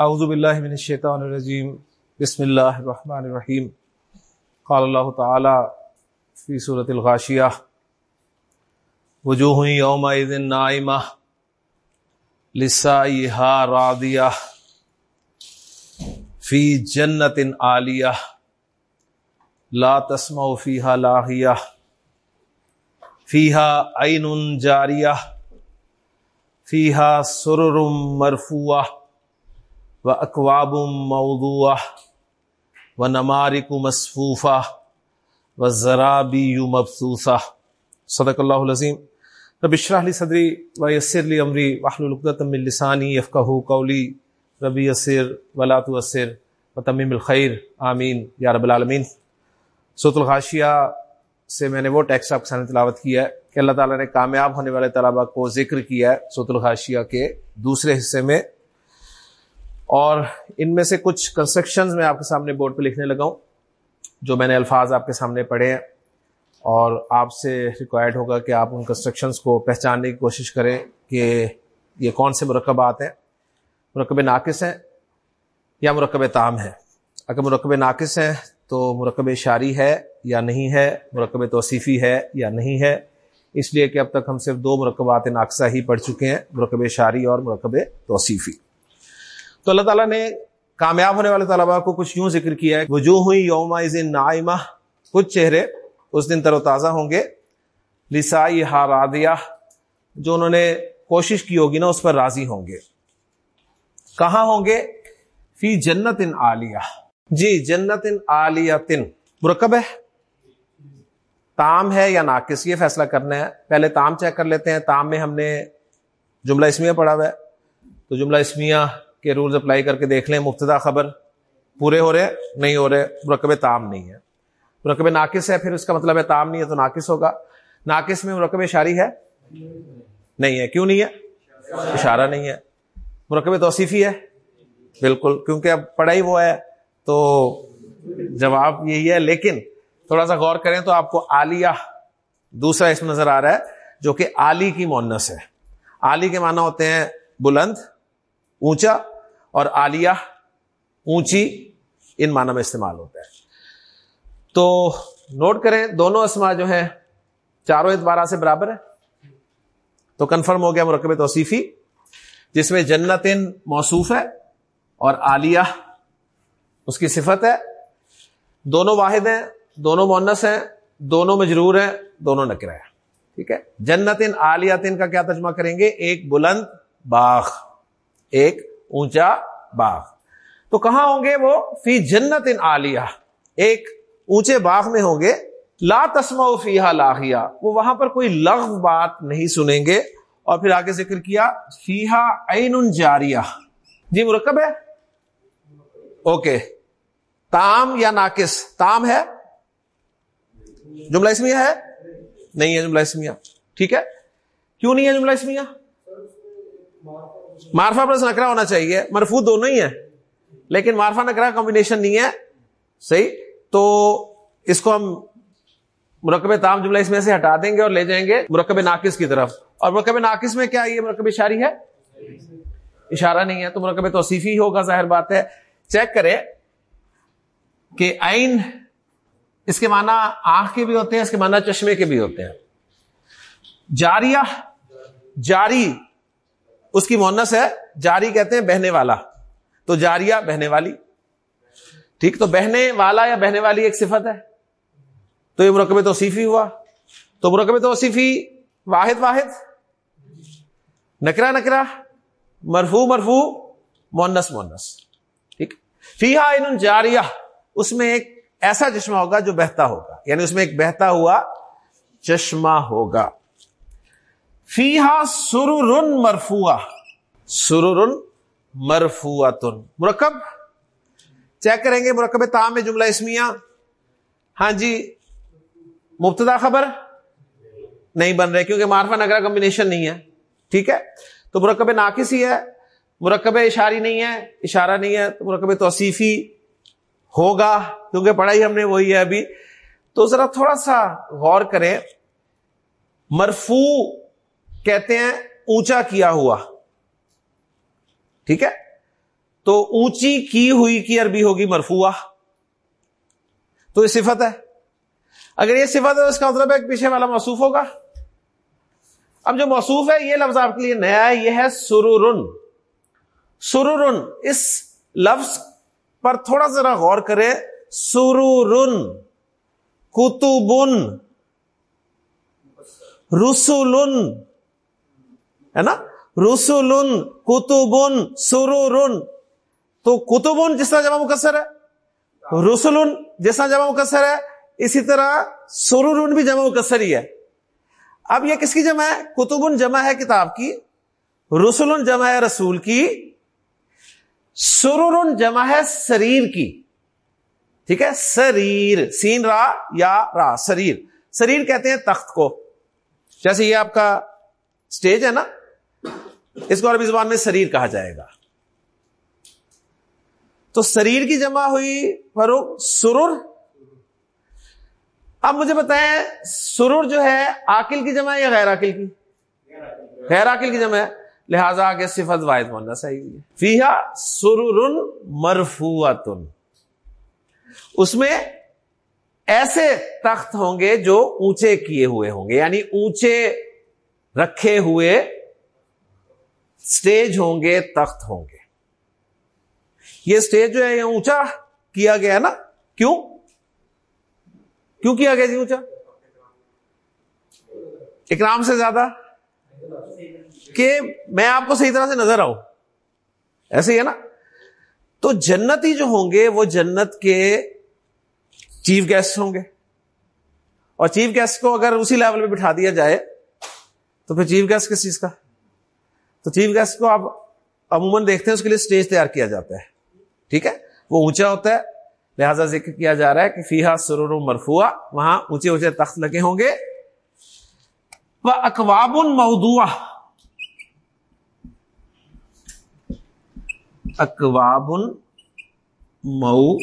اعوذ باللہ من الشیطان الرجیم، بسم اللہ الرحمن الرحیم۔ قال اللہ تعالی فی صورت الغاشیہ، وجوہ یومئذ نائمہ لسائیہا راضیہ، فی جنت عالیہ، لا تسمع فیہا لاغیہ، فیہا عین جاریہ، فیہا سرر مرفوعہ۔ و اقواب موضوع و نمارک مصفوفہ و ذرابی مبسوسہ صدق اللہ العظیم. رب اشرح لی صدری و یسر لی امری واحلل عقدۃ من لسانی یفقهوا قولی. ربی یسر ولا تؤثر وتمم الخیر. آمین. یا رب العالمین. سورۃ الغاشیہ سے میں نے وہ ٹیکسٹ آپ کے سامنے تلاوت کیا ہے کہ اللہ تعالیٰ نے کامیاب ہونے والے طلبہ کو ذکر کیا ہے سورۃ الغاشیہ کے دوسرے حصے میں. اور ان میں سے کچھ کنسٹرکشنز میں آپ کے سامنے بورڈ پہ لکھنے لگا ہوں، جو میں نے الفاظ آپ کے سامنے پڑھے ہیں۔ اور آپ سے ریکوائرڈ ہوگا کہ آپ ان کنسٹرکشنز کو پہچاننے کی کوشش کریں کہ یہ کون سے مرکبات ہیں۔ مرکب ناقص ہیں یا مرکب تام ہیں؟ اگر مرکب ناقص ہیں تو مرکب شاری ہے یا نہیں ہے؟ مرکب توصیفی ہے یا نہیں ہے؟ اس لیے کہ اب تک ہم صرف دو مرکبات ناقصہ ہی پڑھ چکے ہیں مرکب شاری اور مرکب توصیفی۔ تو اللہ تعالیٰ نے کامیاب ہونے والے طلبا کو کچھ یوں ذکر کیا ہے، وجوہ ہوئی یوم نائمہ، کچھ چہرے اس دن تر و تازہ ہوں گے۔ لسائی ہارادیا جو انہوں نے کوشش کی ہوگی نا، اس پر راضی ہوں گے۔ کہاں ہوں گے؟ فی جنت ان عالیہ۔ جی جنت ان عالیہ تن۔ مرکب ہے۔ تام ہے یا ناقص؟ یہ فیصلہ کرنا ہے۔ پہلے تام چیک کر لیتے ہیں۔ تام میں ہم نے جملہ اسمیہ پڑھا ہوا ہے۔ تو جملہ اسمیہ کے رولز اپلائی کر کے دیکھ لیں مفتدا خبر پورے ہو رہے نہیں ہو رہے، مرکب تام نہیں ہے۔ مرکب ناقص ہے، پھر اس کا مطلب ہے تام نہیں ہے تو ناقص ہوگا۔ ناقص میں مرکب شاری ہے؟ نہیں ہے۔ کیوں نہیں ہے؟ اشارہ نہیں ہے۔ مرکب توصیفی ہے؟ بالکل۔ کیونکہ اب پڑھائی وہ ہے، تو جواب یہی ہے۔ لیکن تھوڑا سا غور کریں تو آپ کو آلیہ دوسرا اس میں نظر آ رہا ہے، جو کہ آلی کی مونس ہے۔ آلی کے معنی ہوتے ہیں بلند، اونچا اور آلیہ اونچی ان معنی میں استعمال ہوتا ہے۔ تو نوٹ کریں دونوں اسما جو ہیں، چاروں اعتبار سے برابر ہے تو کنفرم ہو گیا مرکب توصیفی، جس میں جنت موصوف ہے اور عالیہ اس کی صفت ہے۔ دونوں واحد ہیں، دونوں مونس ہیں، دونوں مجرور ہیں، دونوں نکرا ہے ٹھیک ہے؟ جنت ان عالیہ کا کیا ترجمہ کریں گے؟ ایک بلند باغ، ایک اونچا باغ۔ تو کہاں ہوں گے وہ؟ فی جنت ان عالیہ۔ ایک اونچے باغ میں ہوں گے۔ لا تسما فیحا لاہیا وہ وہاں پر کوئی لغ بات نہیں سنیں گے۔ اور پھر آگے ذکر کیا فیحا عین جاریہ۔ جی مرکب ہے؟ اوکے۔ تام یا ناقص؟ تام ہے؟ جملہ اسمیہ ہے؟ نہیں ہے جملہ اسمیہ۔ ٹھیک ہے۔ کیوں نہیں ہے جملہ اسمیہ؟ مارفا پلس نکرا ہونا چاہیے مرفو دونوں ہی ہے لیکن مارفا نکرا کمبینیشن نہیں ہے، صحیح؟ تو اس کو ہم مرکب تام جملہ اس میں سے ہٹا دیں گے اور لے جائیں گے مرکب ناقص کی طرف۔ اور مرکب ناقص میں کیا یہ مرکب اشاری ہے؟ اشارہ نہیں ہے، تو مرکب توصیفی ہوگا، ظاہر بات ہے۔ چیک کرے کہ آئین اس کے معنی آنکھ کے بھی ہوتے ہیں، اس کے معنی چشمے کے بھی ہوتے ہیں۔ جاریہ، جاری اس کی مونس ہے جاری کہتے ہیں بہنے والا۔ تو جاریا بہنے والی۔ ٹھیک، تو بہنے والا یا بہنے والی ایک صفت ہے۔ تو یہ مرکب توصیفی ہوا۔ تو مرکب توصیفی واحد واحد۔ نکرا نکرا مرفو مرفو مونس مونس۔ ٹھیک۔ فی ان جاریہ۔ اس میں ایک ایسا چشمہ ہوگا جو بہتا ہوگا۔ یعنی اس میں ایک بہتا ہوا چشمہ ہوگا۔ فیحا سرر مرفوا سرر مرفوا مرکب؟ چیک کریں گے مرکب تام میں جملہ اسمیہ۔ ہاں جی مبتدا خبر نہیں بن رہے کیونکہ مارفا نگرا کمبینیشن نہیں ہے۔ ٹھیک ہے؟ تو مرکب ناقص ہی ہے۔ مرکب اشاری نہیں ہے، اشارہ نہیں ہے۔ تو مرکب توصیفی ہوگا، کیونکہ پڑھائی ہم نے وہی ہے ابھی۔ تو ذرا تھوڑا سا غور کریں۔ مرفو کہتے ہیں اونچا کیا ہوا۔ ٹھیک ہے؟ تو اونچی کی ہوئی کی عربی ہوگی مرفوع تو یہ صفت ہے۔ اگر یہ صفت ہے تو اس کا مطلب ہے کہ پیچھے والا موصوف ہوگا۔ اب جو موصوف ہے، یہ لفظ آپ کے لیے نیا ہے، یہ ہے سرورن۔ سرورن، اس لفظ پر تھوڑا ذرا غور کرے سرورن، کتبن۔ رسول ہے نا؟ رسول کتبن، سرورن۔ تو کتبن جس طرح جمع مکسر ہے رسول جس طرح جمع مکسر ہے، اسی طرح سرورن بھی جمع مکسر ہی ہے۔ اب یہ کس کی جمع ہے؟ کتب جمع ہے کتاب کی رسول جمع ہے رسول کی سرور جمع ہے سریر کی۔ ٹھیک ہے؟ سریر، سین، را، یا، را، سریر۔ سریر کہتے ہیں تخت کو۔ جیسے یہ آپ کا اسٹیج ہے نا اس کو عربی زبان میں سریر کہا جائے گا۔ تو سریر کی جمع ہوئی فروغ سرور۔ اب مجھے بتائیں، سرور جو ہے آکل کی جمع ہے یا غیر عقل کی؟ غیر عقل کی جمع ہے۔ لہذا آگے صفت واحد ہونا صحیح ہے۔ فیحا سرور مرفوت اس میں ایسے تخت ہوں گے جو اونچے کیے ہوئے ہوں گے یعنی اونچے رکھے ہوئے اسٹیج ہوں گے، تخت ہوں گے۔ یہ اسٹیج جو ہے، یہ اونچا کیا گیا نا؟ کیوں؟ کیوں کیا گیا جی اونچا؟ اکرام سے زیادہ؟ کہ میں آپ کو صحیح طرح سے نظر آؤں۔ ایسے ہی ہے نا؟ تو جنتی جو ہوں گے، وہ جنت کے چیف گیسٹ ہوں گے۔ اور چیف گیسٹ کو اگر اسی لیول پہ بٹھا دیا جائے، تو پھر چیف گیسٹ کس چیز کا؟ تو چیف گیسٹ کو آپ عموماً دیکھتے ہیں، اس کے لیے اسٹیج تیار کیا جاتا ہے۔ ٹھیک ہے؟ وہ اونچا ہوتا ہے۔ لہذا ذکر کیا جا رہا ہے کہ فیحا سرور مرفوع وہاں اونچے اونچے تخت لگے ہوں گے۔ وہ اقواب مودوا اقواب مو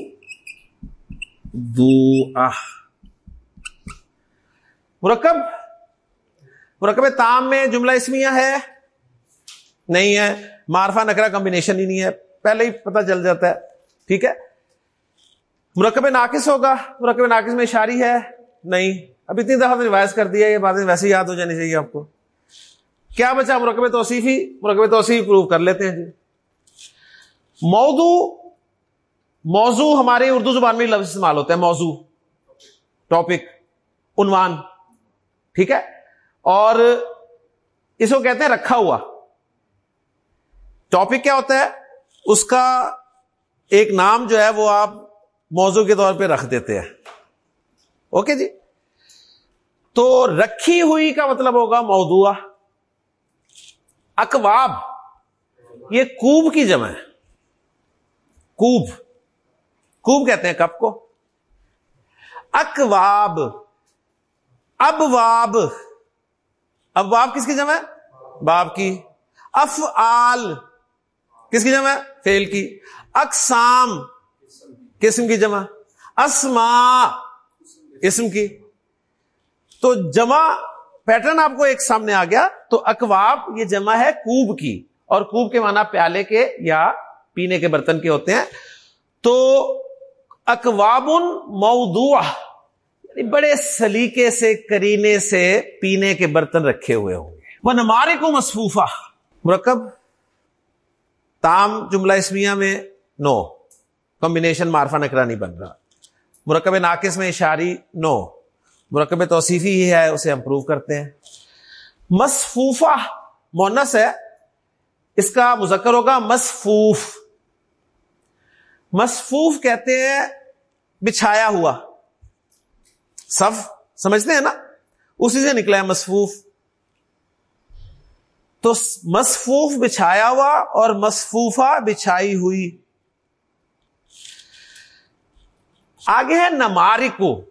مرکب۔ مرکب تام میں جملہ اسمیہ ہے۔ نہیں ہے۔ مارفا نکرا کمبینیشن ہی نہیں ہے۔ پہلے ہی پتہ چل جاتا ہے۔ ٹھیک ہے؟ مرکب ناقص ہوگا۔ مرکب ناقص میں اشاری ہے۔ نہیں۔ اب اتنی دفعہ ریوائز کر دیا، یہ باتیں ویسے یاد ہو جانی چاہیے آپ کو۔ کیا بچا مرکب توصیفی مرکب توصیف پروو کر لیتے ہیں جی۔ موضوع موضوع ہمارے اردو زبان میں لفظ استعمال ہوتا ہے۔ موضوع ٹاپک عنوان۔ ٹھیک ہے؟ اور اس کو کہتے ہیں رکھا ہوا۔ ٹاپک کیا ہوتا ہے؟ اس کا ایک نام جو ہے وہ آپ موضوع کے طور پہ رکھ دیتے ہیں۔ اوکے جی؟ تو رکھی ہوئی کا مطلب ہوگا موضوع۔ اکواب یہ کوب کی جمع ہے۔ کوب۔ کوب کہتے ہیں کب کو؟ اکواب ابواب۔ ابواب کس کی جمع ہے؟ باب کی۔ اف آل کس کی جمع ہے؟ فیل کی۔ اقسام، قسم کی جمع۔ اسما اسم کی۔ تو جمع پیٹرن آپ کو ایک سامنے آ گیا۔ تو اکواب یہ جمع ہے کوب کی۔ اور کوب کے معنی پیالے کے یا پینے کے برتن کے ہوتے ہیں۔ تو اکواب موضوع یعنی بڑے سلیقے سے، کرینے سے پینے کے برتن رکھے ہوئے ہوں گے۔ وہ نمارے کو مصفوفہ مرکب۔ تام جملہ اسمیہ میں نو کمبینیشن مارفا نکرا نہیں بن رہا۔ مرکب ناقص میں اشاری نو۔ مرکب توصیفی ہی ہے، اسے ہم پروو کرتے ہیں۔ مصفوفہ، مونس ہے۔ اس کا مذکر ہوگا مصفوف۔ مصفوف کہتے ہیں بچھایا ہوا۔ صف، سمجھتے ہیں نا؟ اسی سے نکلا ہے مصفوف۔ تو مصفوف بچھایا ہوا اور مصفوفہ بچھائی ہوئی۔ آگے ہے نمارکو۔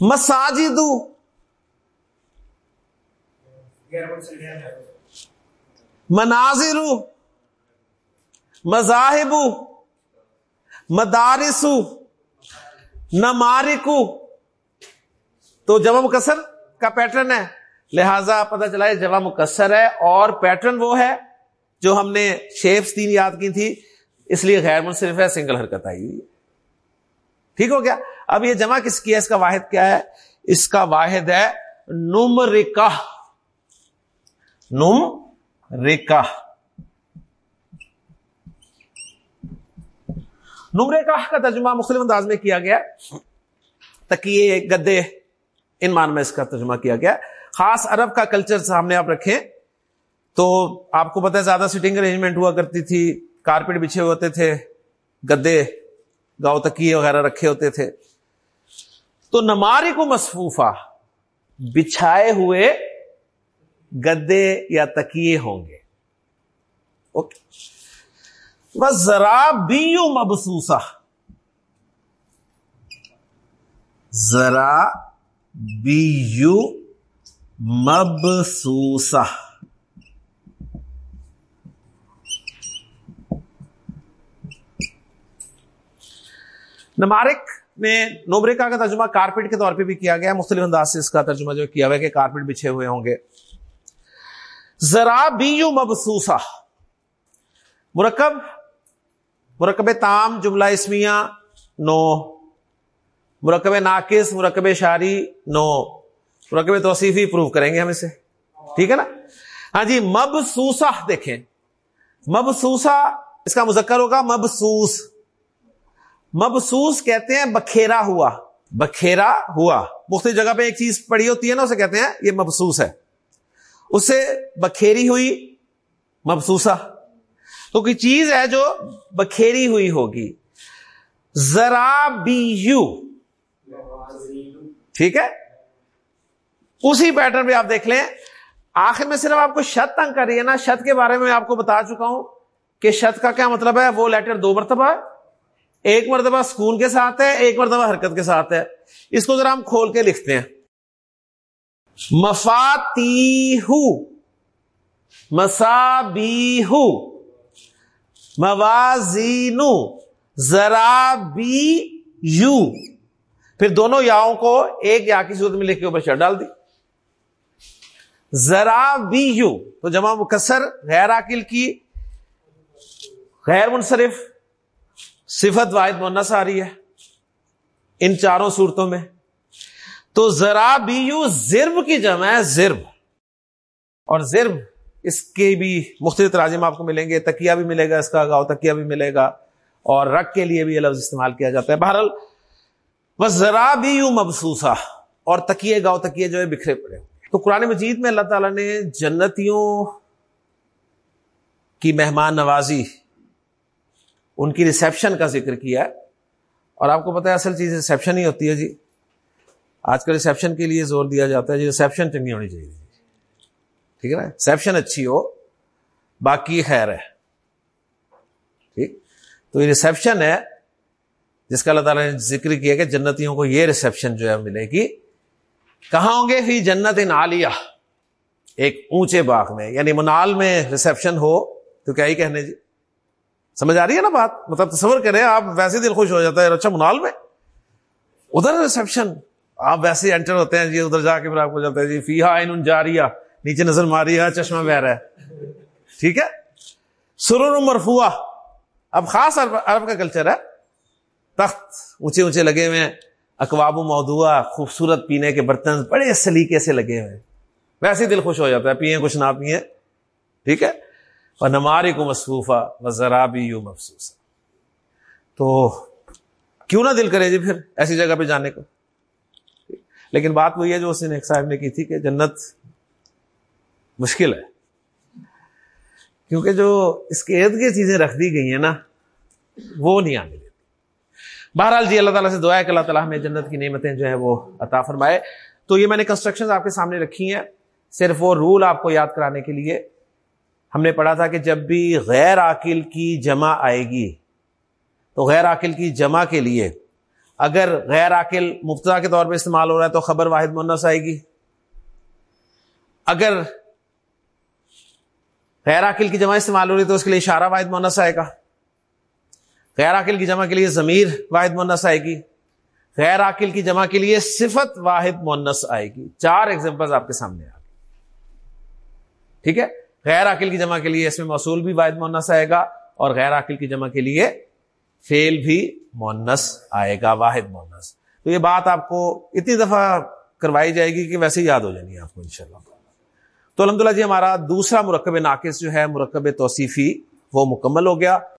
مساجد مناظر مذاہب مدارس نمارکو۔ تو جمع مکسر کا پیٹرن ہے لہذا پتہ چلا ہے جمع مکسر ہے اور پیٹرن وہ ہے جو ہم نے شیپس تین یاد کی تھی، اس لیے غیر منصرف ہے سنگل حرکت آئی ہوئی ٹھیک ہو گیا؟ اب یہ جمع کس کی ہے؟ اس کا واحد کیا ہے؟ اس کا واحد ہے نم ریکا نم ریکا نمرے کا ترجمہ مختلف انداز میں کیا گیا؟ تکیے، گدے، ان مان میں اس کا ترجمہ کیا گیا۔ خاص عرب کا کلچر سامنے آپ رکھیں۔ تو آپ کو پتا ہے زیادہ سیٹنگ ارینجمنٹ ہوا کرتی تھی کارپیٹ بچھے ہوتے تھے، گدے گاؤ تکیے وغیرہ رکھے ہوتے تھے۔ تو نماری کو مصفوفہ بچھائے ہوئے گدے یا تکیے ہوں گے۔ اوکے۔ بس ذرا بیو مبسوسا ذرا بیو مبسوسا نمارک میں نوبریکا کا ترجمہ کارپیٹ کے طور پہ بھی کیا گیا۔ مختلف انداز سے اس کا ترجمہ جو کیا ہوا ہے کہ کارپیٹ بچھے ہوئے ہوں گے۔ ذرا بیو مبسوسا مرکب مرکب تام، جملہ اسمیہ، نو۔ مرکب ناقص، مرکب شاری نو۔ مرکب توصیفی پروف کریں گے ہم اسے۔ ٹھیک ہے نا؟ ہاں جی مبسوسا دیکھیں۔ مبسوسا اس کا مذکر ہوگا، مبسوس۔ مبسوس کہتے ہیں بکھیرا ہوا۔ بکھیرا ہوا۔ مختلف جگہ پہ ایک چیز پڑی ہوتی ہے نا، اسے کہتے ہیں، یہ مبسوس ہے۔ اسے بکھیری ہوئی مبسوسا تو کوئی چیز ہے جو بکھیری ہوئی ہوگی۔ ذرا بی یو ٹھیک ہے؟ اسی پیٹرن پہ آپ دیکھ لیں۔ آخر میں صرف آپ کو شت تنگ کر رہی ہے نا۔ شت کے بارے میں آپ کو بتا چکا ہوں کہ شت کا کیا مطلب ہے۔ وہ لیٹر دو مرتبہ ہے۔ ایک مرتبہ سکون کے ساتھ ہے، ایک مرتبہ حرکت کے ساتھ ہے۔ اس کو ذرا ہم کھول کے لکھتے ہیں۔ مفاتی ہو مسابی ہو ذرا بی یو پھر دونوں یاؤں کو ایک یا کی صورت میں لکھ کے اوپر شر ڈال دی۔ ذرا بی یو تو جمع مکسر غیر عقل کی، غیر منصرف، صفت واحد مونس آ رہی ہے ان چاروں صورتوں میں۔ تو ذرا بی یو زرب کی جمع ہے زرب اور زرب اس کے بھی مختلف تراجم آپ کو ملیں گے تکیا بھی ملے گا اس کا، گاؤ تکیا بھی ملے گا، اور رق کے لیے بھی یہ لفظ استعمال کیا جاتا ہے۔ بہرحال، بس ذرا بھی یوں مبسوسا اور تکیے گاؤ تکیے جو ہے بکھرے پڑے۔ تو قرآن مجید میں اللہ تعالیٰ نے جنتیوں کی مہمان نوازی، ان کی ریسیپشن کا ذکر کیا ہے۔ اور آپ کو پتا ہے اصل چیز ریسیپشن ہی ہوتی ہے جی۔ آج کل ریسیپشن کے لیے زور دیا جاتا ہے جی ریسیپشن چنگی ہونی چاہیے۔ ٹھیک ہے نا؟ ریسیپشن اچھی ہو، باقی خیر ہے۔ ٹھیک؟ تو یہ ریسیپشن ہے، جس کا اللہ تعالیٰ نے ذکر کیا کہ جنتیوں کو یہ ریسیپشن جو ہے ملے گی۔ کہاں ہوں گے؟ فی جنت نالیہ ایک اونچے باغ میں یعنی منال میں ریسیپشن ہو تو کیا ہی کہنے جی؟ سمجھ آ رہی ہے نا بات؟ مطلب تصور کریں، آپ ویسے دل خوش ہو جاتا ہے۔ اچھا منال میں؟ ادھر ریسپشن آپ ویسے انٹر ہوتے ہیں جی ادھر جا کے پھر آپ کو جاتا ہے جی فی ہا جاریا نیچے نظر ماری ہے چشمہ بہ رہا ہے۔ ٹھیک ہے؟ سرور مرفوع اب خاص عرب کا کلچر ہے۔ تخت اونچے اونچے لگے ہوئے ہیں۔ اقواب و موضوع خوبصورت پینے کے برتن بڑے سلیقے سے لگے ہوئے ویسے دل خوش ہو جاتا ہے پیئے کچھ نہ پیئے ٹھیک ہے؟ اور نماری کو مصروفہ و ذرا بھی یوں مفسوس۔ تو کیوں نہ دل کرے جی پھر ایسی جگہ پہ جانے کو؟ لیکن بات وہی ہے جو اس نے ایک صاحب نے کی تھی کہ جنت مشکل ہے۔ کیونکہ جو اس کے ارد گرد چیزیں رکھ دی گئی ہیں نا، وہ نہیں آنے بہرحال جی اللہ تعالیٰ سے دعا ہے کہ اللہ تعالیٰ ہمیں جنت کی نعمتیں جو ہے وہ عطا فرمائے۔ تو یہ میں نے کنسٹرکشن آپ کے سامنے رکھی ہیں، صرف وہ رول آپ کو یاد کرانے کے لیے۔ ہم نے پڑھا تھا کہ جب بھی غیر عاقل کی جمع آئے گی، تو غیر عاقل کی جمع کے لیے اگر غیر عاقل مفتہ کے طور پہ استعمال ہو رہا ہے تو خبر واحد منس آئے گی۔ اگر غیر عقل کی جمع استعمال ہو رہی تو اس کے لیے اشارہ واحد مونس آئے گا۔ غیر عقل کی جمع کے لیے ضمیر واحد مونس آئے گی۔ غیر عقل کی جمع کے لیے صفت واحد مونس آئے گی۔ چار ایگزامپل آپ کے سامنے آ ٹھیک ہے؟ غیر عقل کی جمع کے لیے اس میں موصول بھی واحد مونس آئے گا اور غیر عقل کی جمع کے لیے فیل بھی مونس آئے گا، واحد مونس تو یہ بات آپ کو اتنی دفعہ کروائی جائے گی کہ ویسے ہی یاد ہو جائیں گی آپ کو انشاءاللہ۔ تو الحمد للہ جی ہمارا دوسرا مرکب ناقص جو ہے، مرکب توصیفی، وہ مکمل ہو گیا۔